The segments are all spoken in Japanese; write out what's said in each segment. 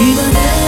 一个人。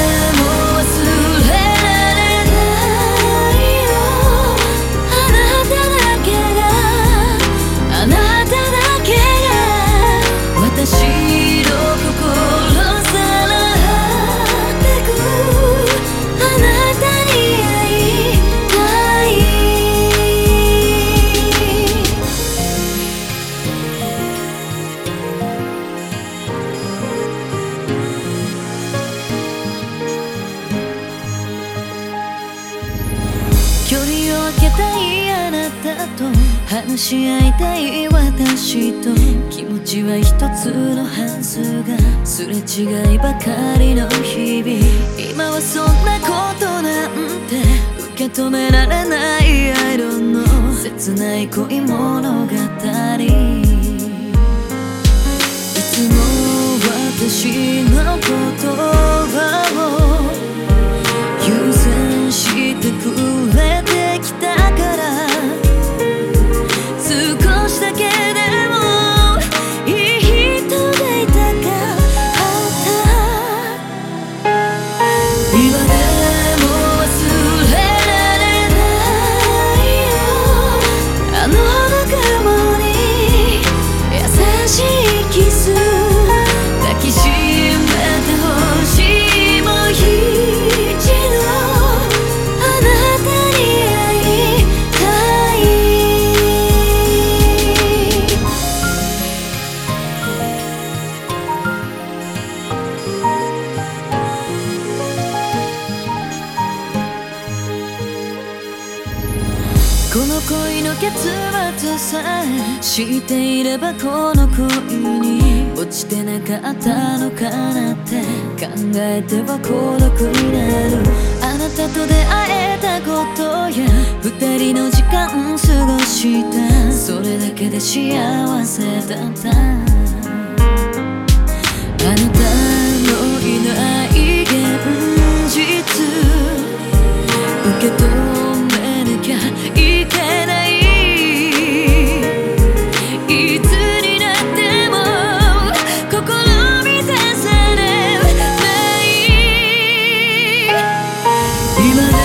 けたいあなたと話し合いたい私と。気持ちは一つの半数がすれ違いばかりの日々。今はそんなことなんて受け止められない。I don't know 切ない恋物語。いつも私の声結末さえ知っていればこの恋に落ちてなかったのかなって考えては孤独になるあなたと出会えたことや二人の時間過ごしたそれだけで幸せだった今で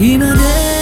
今で